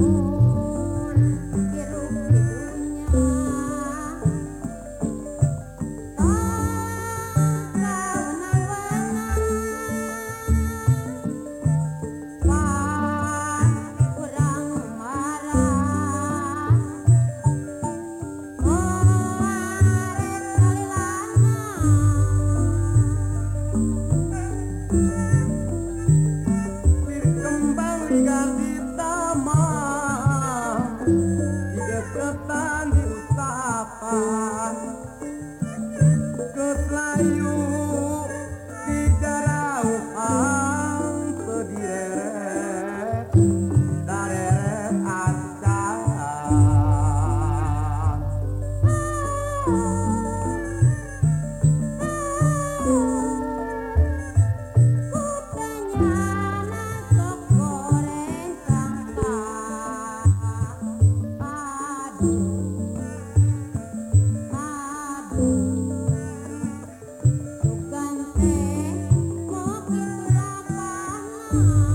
Ooh. Oh